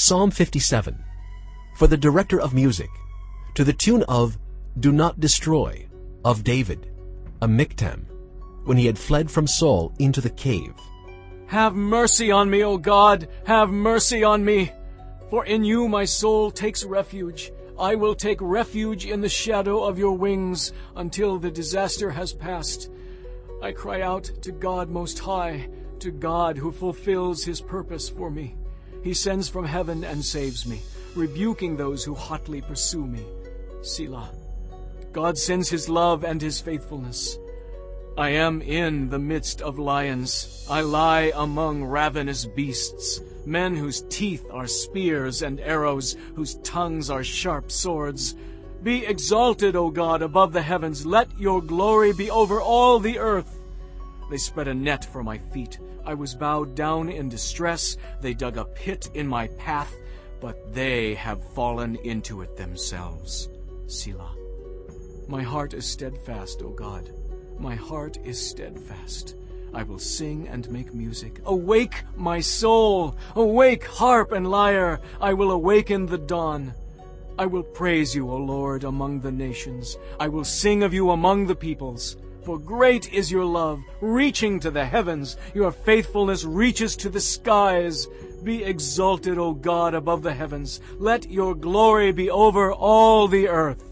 Psalm 57 For the director of music, to the tune of Do Not Destroy, of David, a miktam, when he had fled from Saul into the cave. Have mercy on me, O God, have mercy on me. For in you my soul takes refuge. I will take refuge in the shadow of your wings until the disaster has passed. I cry out to God Most High, to God who fulfills his purpose for me. He sends from heaven and saves me, rebuking those who hotly pursue me. Selah. God sends his love and his faithfulness. I am in the midst of lions. I lie among ravenous beasts, men whose teeth are spears and arrows, whose tongues are sharp swords. Be exalted, O God, above the heavens. Let your glory be over all the earth. They spread a net for my feet. I was bowed down in distress. They dug a pit in my path, but they have fallen into it themselves. Selah. My heart is steadfast, O God. My heart is steadfast. I will sing and make music. Awake, my soul! Awake, harp and lyre! I will awaken the dawn. I will praise you, O Lord, among the nations. I will sing of you among the peoples. For great is your love, reaching to the heavens. Your faithfulness reaches to the skies. Be exalted, O God, above the heavens. Let your glory be over all the earth.